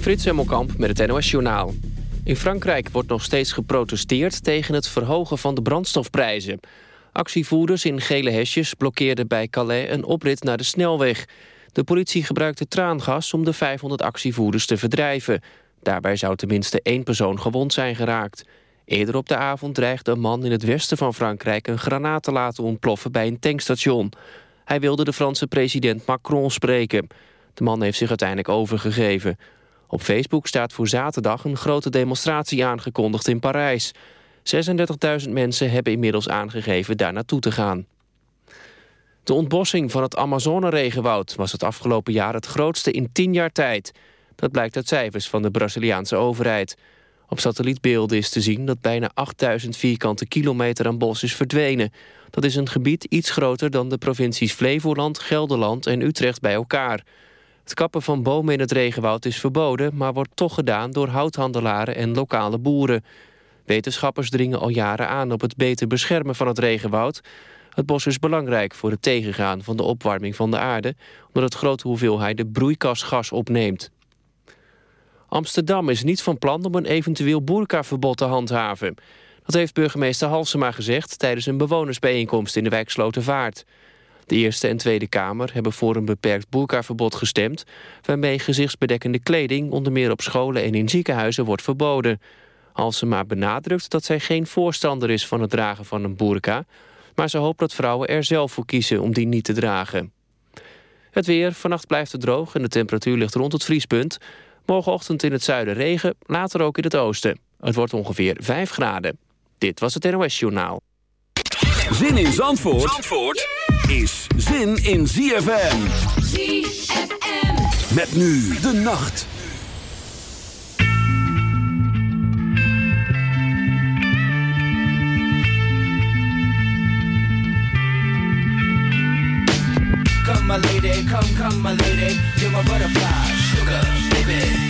Frits Hemmelkamp met het NOS Journaal. In Frankrijk wordt nog steeds geprotesteerd tegen het verhogen van de brandstofprijzen. Actievoerders in gele hesjes blokkeerden bij Calais een oprit naar de snelweg. De politie gebruikte traangas om de 500 actievoerders te verdrijven. Daarbij zou tenminste één persoon gewond zijn geraakt. Eerder op de avond dreigde een man in het westen van Frankrijk... een granaat te laten ontploffen bij een tankstation. Hij wilde de Franse president Macron spreken. De man heeft zich uiteindelijk overgegeven. Op Facebook staat voor zaterdag een grote demonstratie aangekondigd in Parijs. 36.000 mensen hebben inmiddels aangegeven daar naartoe te gaan. De ontbossing van het Amazone-regenwoud was het afgelopen jaar het grootste in 10 jaar tijd. Dat blijkt uit cijfers van de Braziliaanse overheid. Op satellietbeelden is te zien dat bijna 8000 vierkante kilometer aan bos is verdwenen. Dat is een gebied iets groter dan de provincies Flevoland, Gelderland en Utrecht bij elkaar. Het kappen van bomen in het regenwoud is verboden... maar wordt toch gedaan door houthandelaren en lokale boeren. Wetenschappers dringen al jaren aan op het beter beschermen van het regenwoud. Het bos is belangrijk voor het tegengaan van de opwarming van de aarde... omdat het grote hoeveelheden broeikasgas opneemt. Amsterdam is niet van plan om een eventueel boerkaverbod te handhaven. Dat heeft burgemeester Halsema gezegd tijdens een bewonersbijeenkomst in de wijk Slotervaart. De Eerste en Tweede Kamer hebben voor een beperkt boerkaverbod gestemd... waarmee gezichtsbedekkende kleding onder meer op scholen en in ziekenhuizen wordt verboden. Halsema benadrukt dat zij geen voorstander is van het dragen van een boerka... maar ze hoopt dat vrouwen er zelf voor kiezen om die niet te dragen. Het weer, vannacht blijft het droog en de temperatuur ligt rond het vriespunt. Morgenochtend in het zuiden regen, later ook in het oosten. Het wordt ongeveer 5 graden. Dit was het NOS Journaal. Zin in Zandvoort, Zandvoort is zin in ZFM. ZFM. Met nu de nacht. Come my lady, come, come my lady, you're my butterfly, sugar, baby.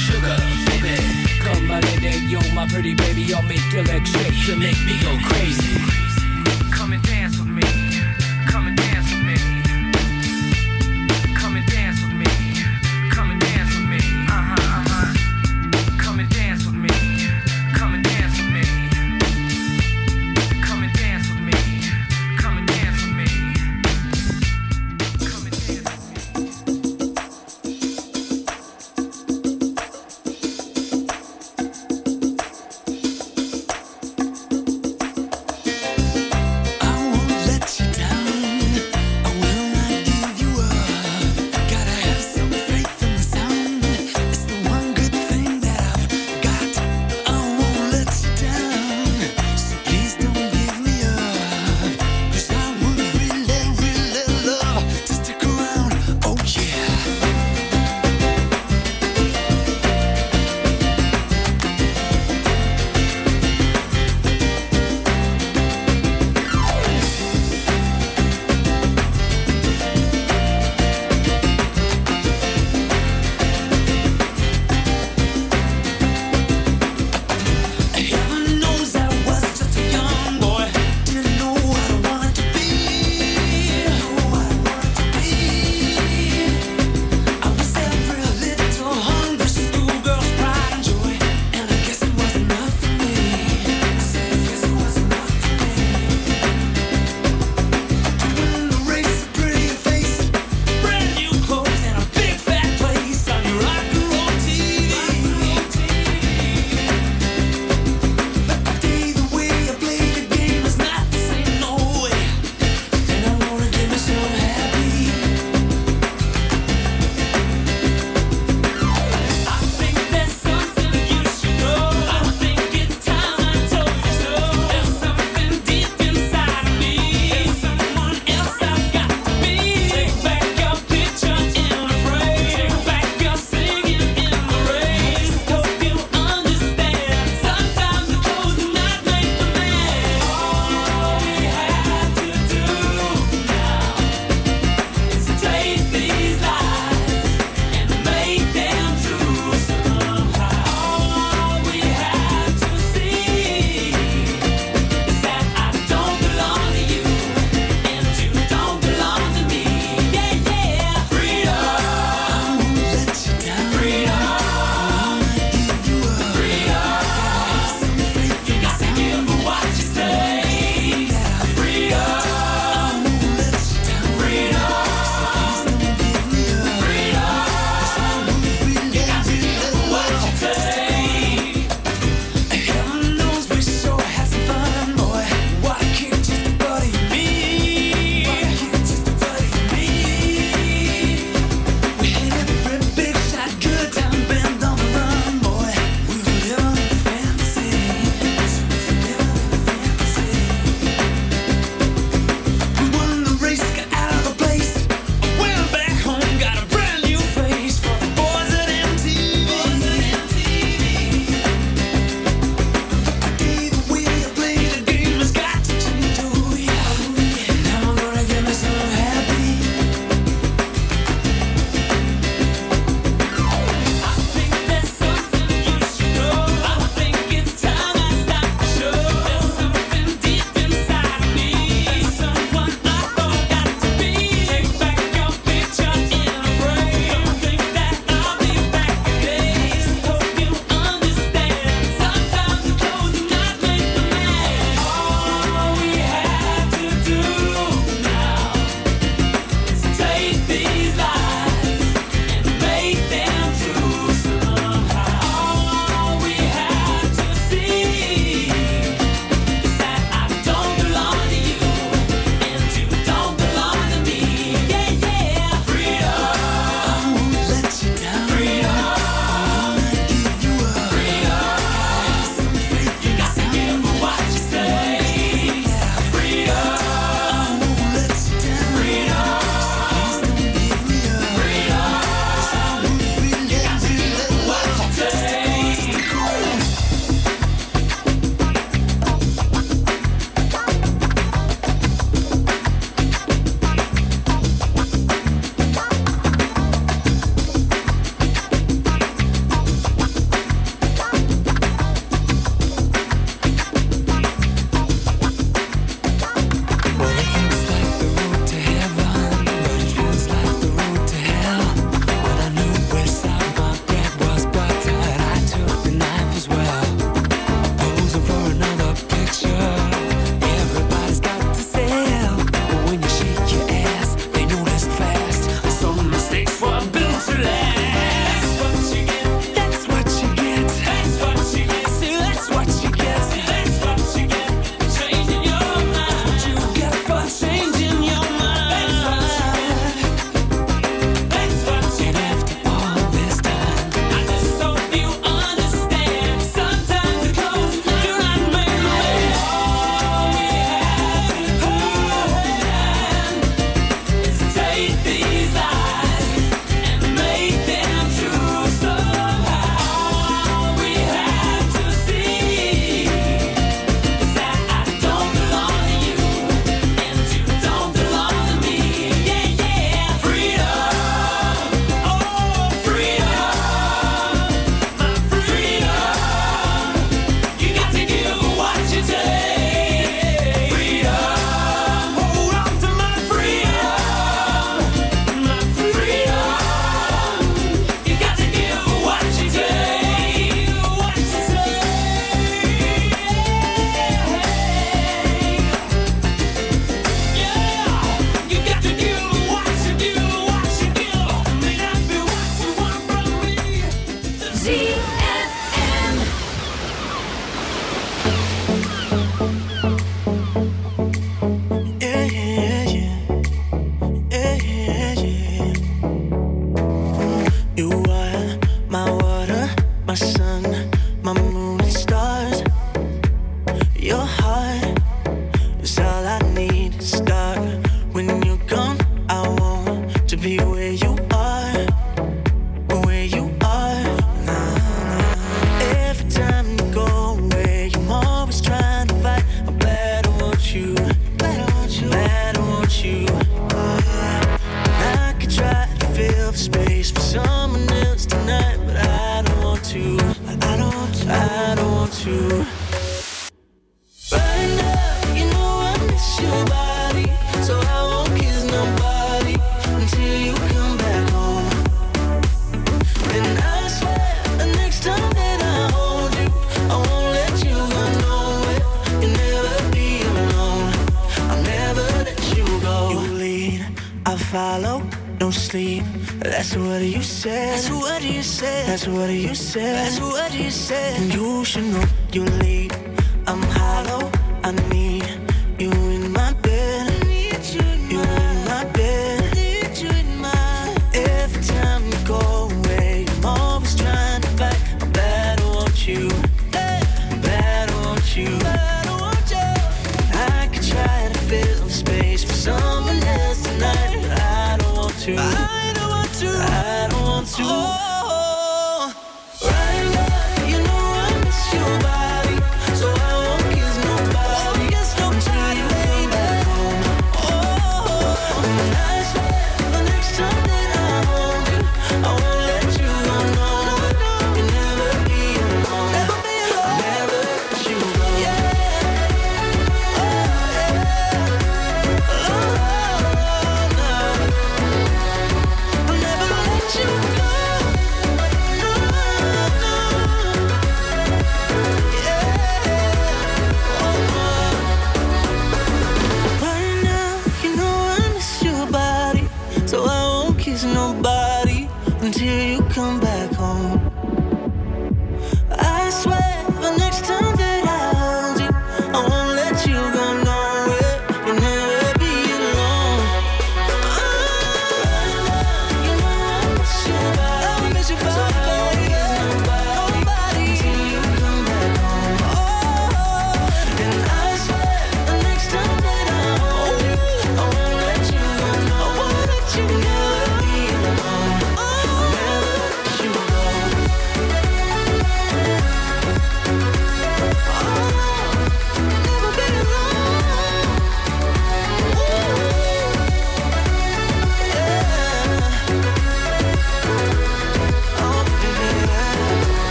sugar, baby. Come my lady, yo, my pretty baby, I'll make your legs shake to make me go crazy.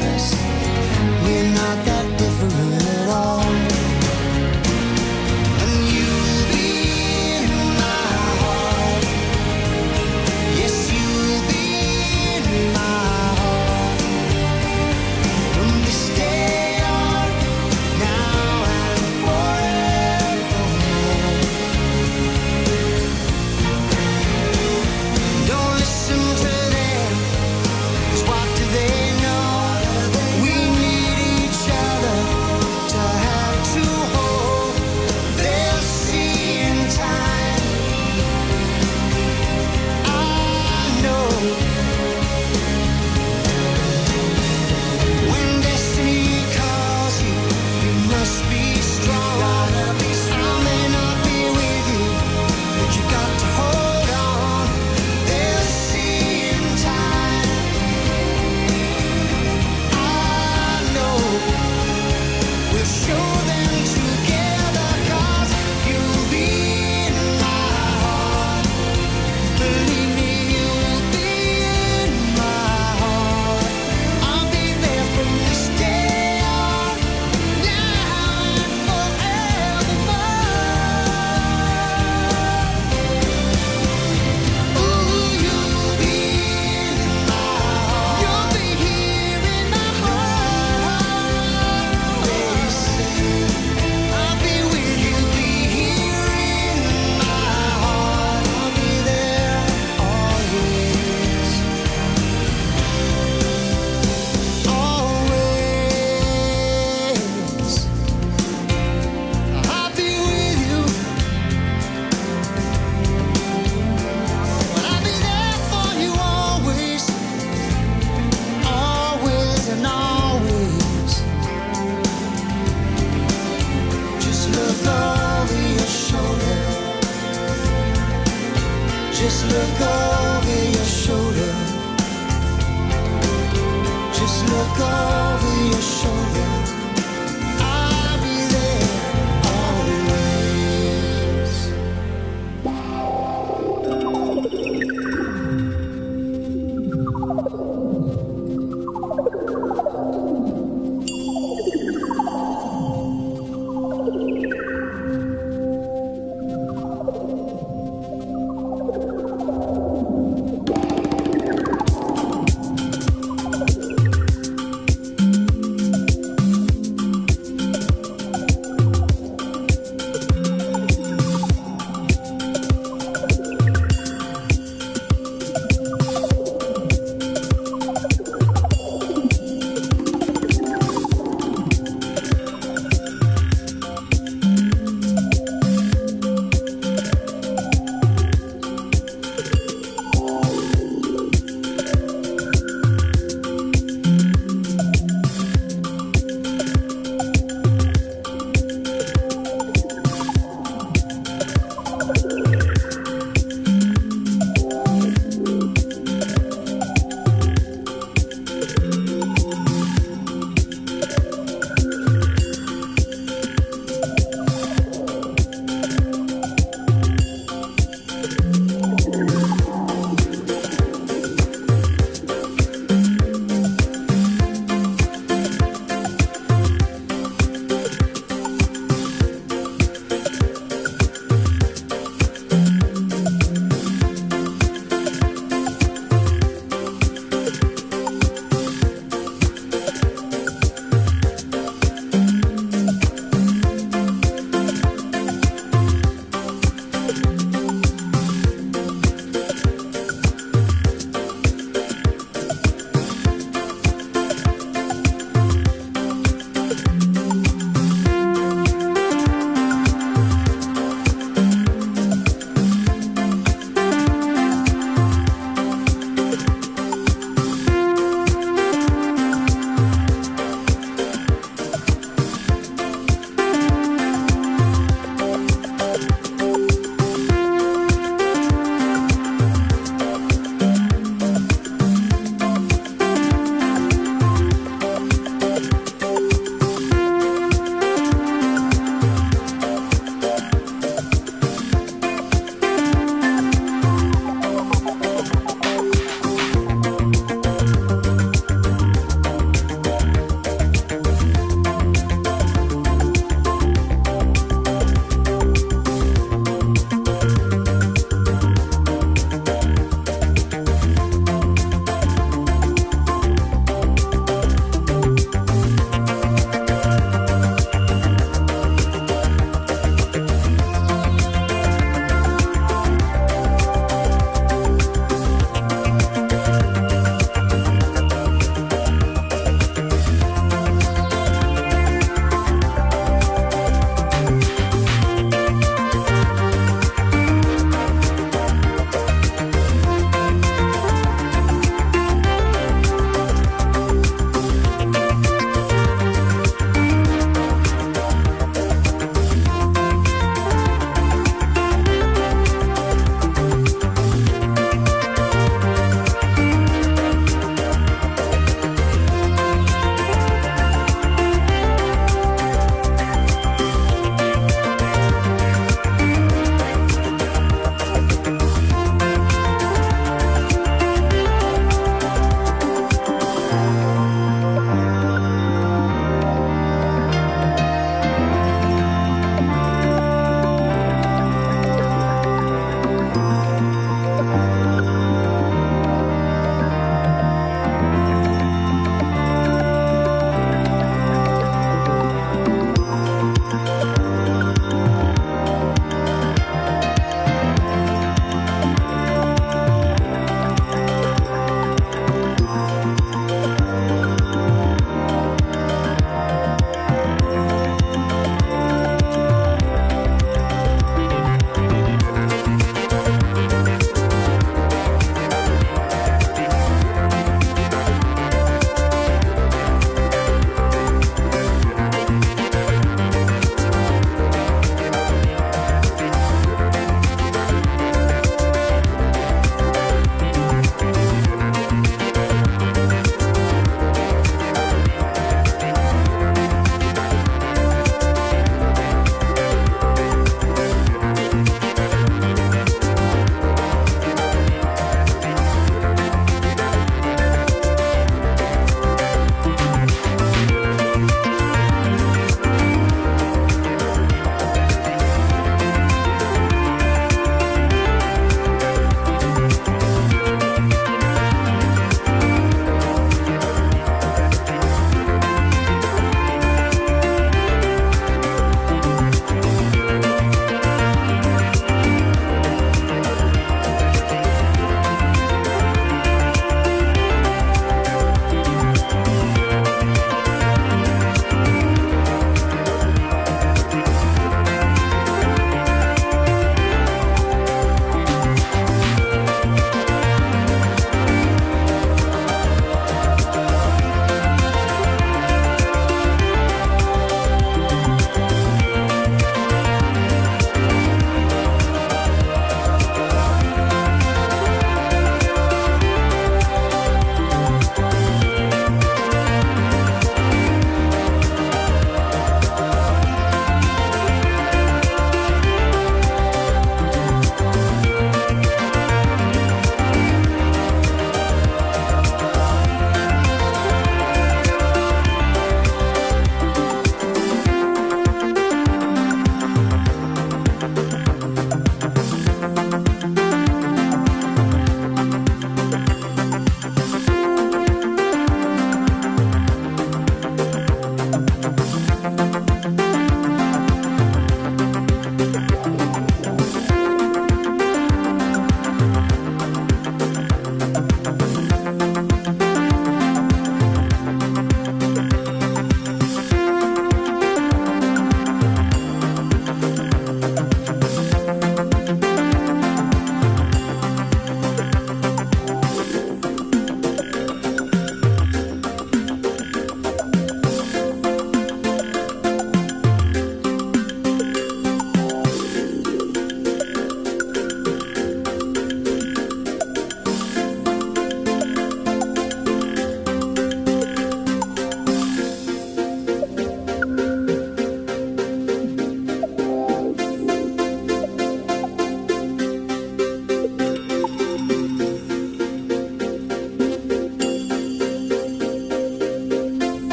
Inside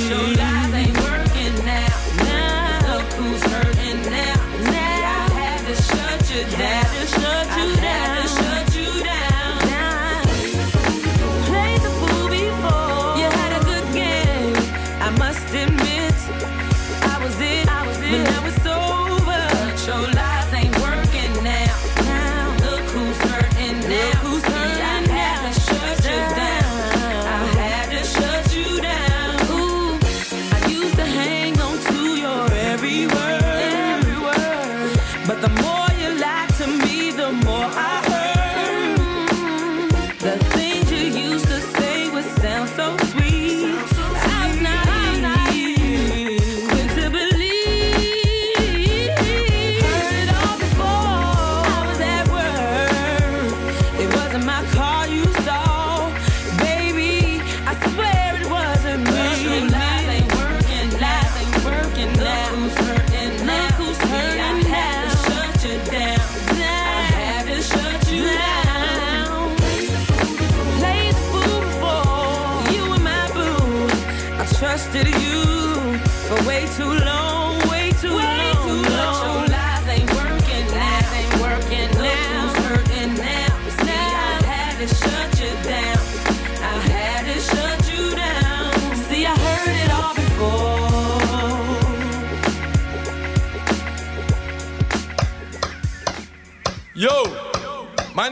show But the more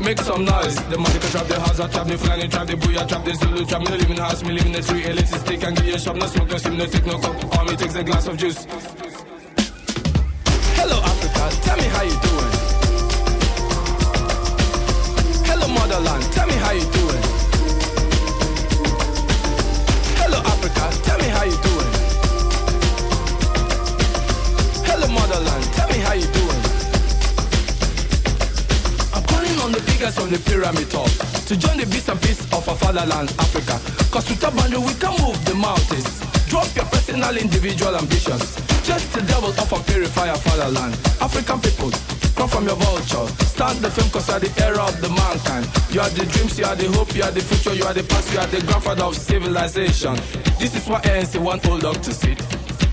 Make some noise. The money can trap the house, I trap the flying, trap the booyah, trap the Zulu, trap me, living house, me live in the tree, elitist stick and give you a shop, no smoke, no steam, no take no coke. All me takes a glass of juice. To join the beast and peace of our fatherland, Africa. Cause with a boundary we can move the mountains. Drop your personal, individual ambitions. Just the devil of a purifier fatherland. African people, come from your vulture. Start the film cause you are the era of the mankind. You are the dreams, you are the hope, you are the future, you are the past, you are the grandfather of civilization. This is what ANC want old dog to sit.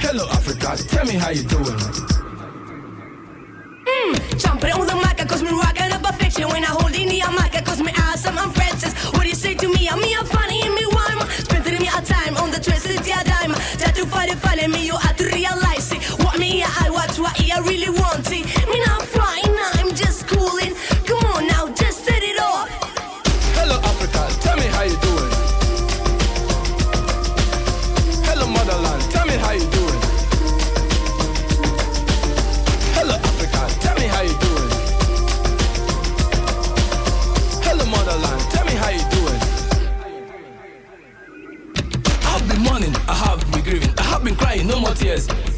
Hello, Africa, tell me how you doing. Mm, jumping on the mic, cause me rockin' up a fiction. When I hold in the mic, cause me awesome, I'm princess. What do you say to me? I'm me, I'm funny, and me rhyme Spending me a time on the twisted yeah dime. Try to find it funny, me you have to realize it. What me I watch, what I really want it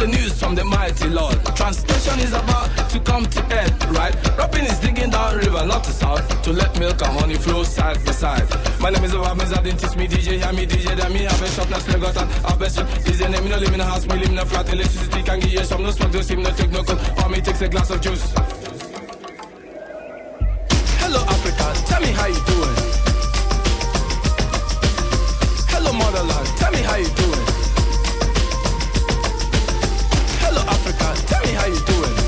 The news from the mighty Lord. Translation is about to come to end, right? Rapping is digging down river, not to south, to let milk and honey flow side by side. My name is Obamiz, I didn't teach me DJ, hear me DJ, then me have a shop, now slug out have best. DJ name, me no live in a house, me live in a flat, electricity can give you some, no smoke, no steam, no take no cold, all me takes a glass of juice. Hello Africa, tell me how you doing. Hello motherland, tell me how you doing. Tell me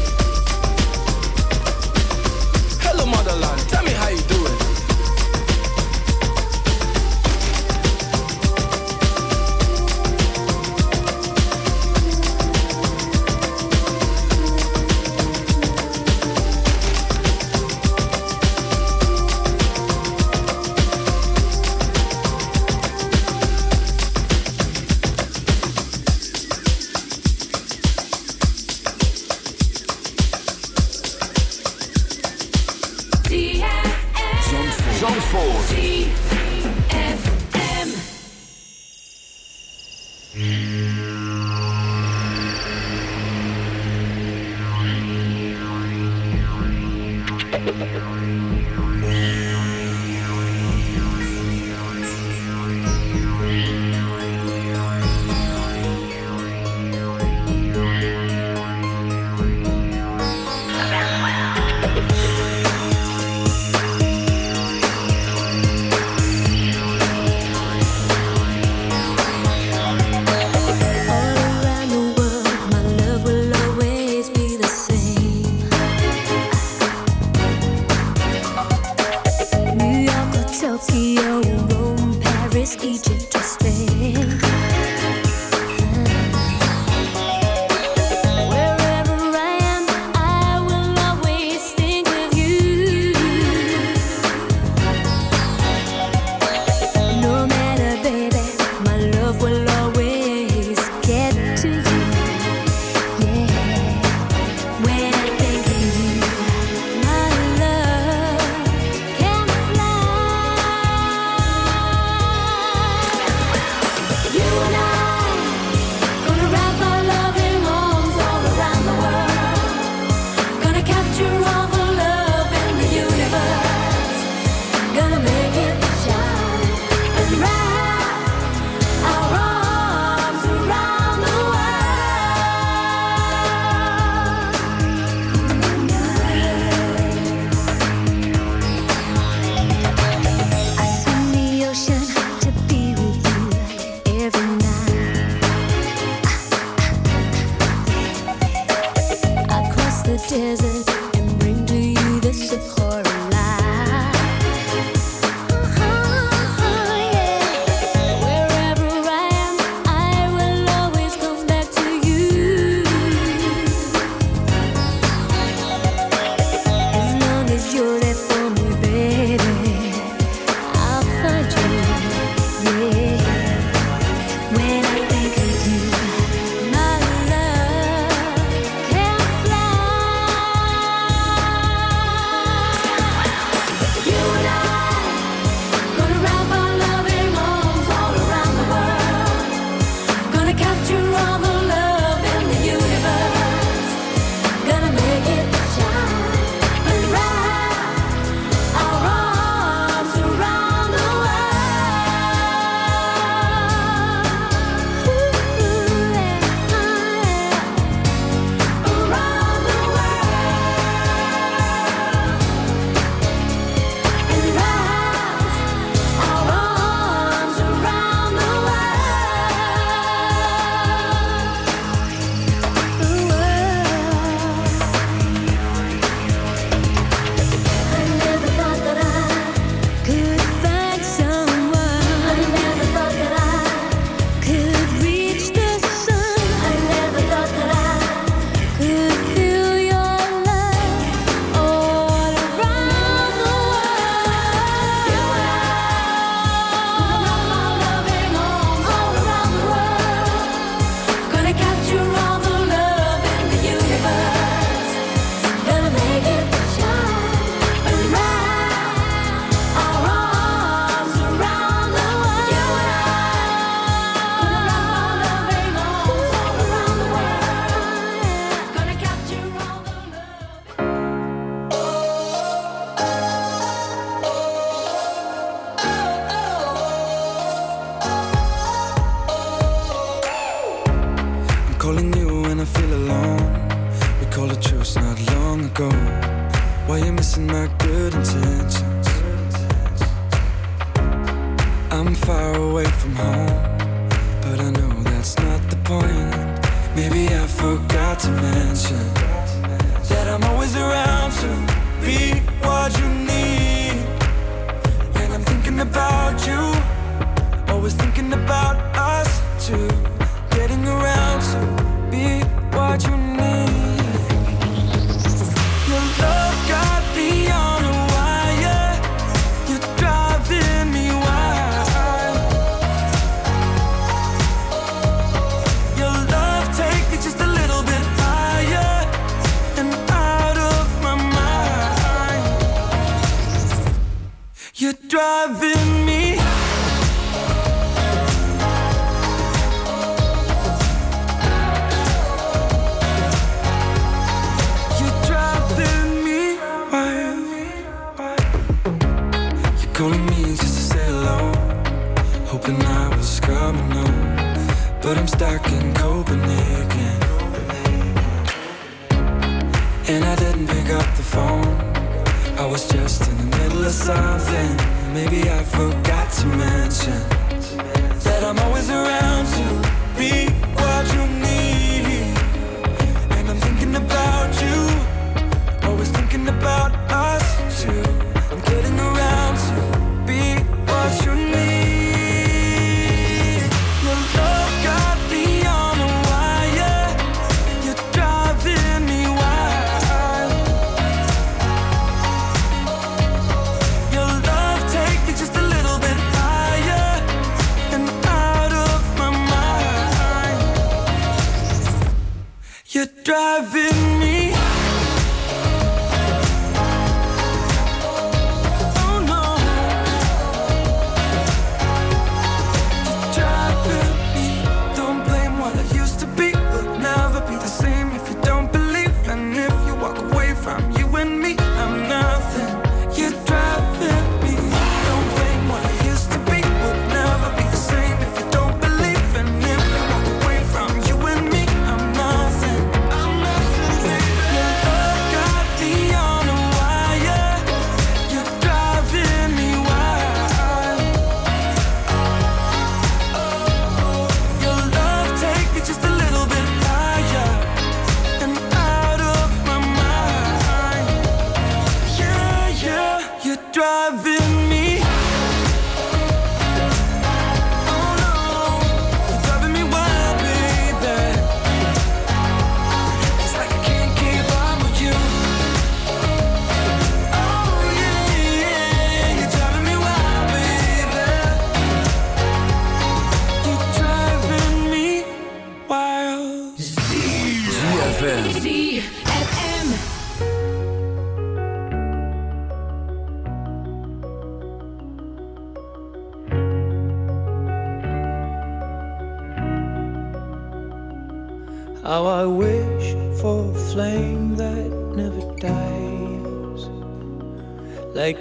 driving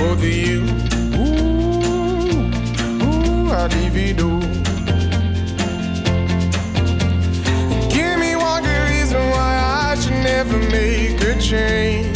Over you, ooh, ooh, I'd divido. Give me one good reason why I should never make a change.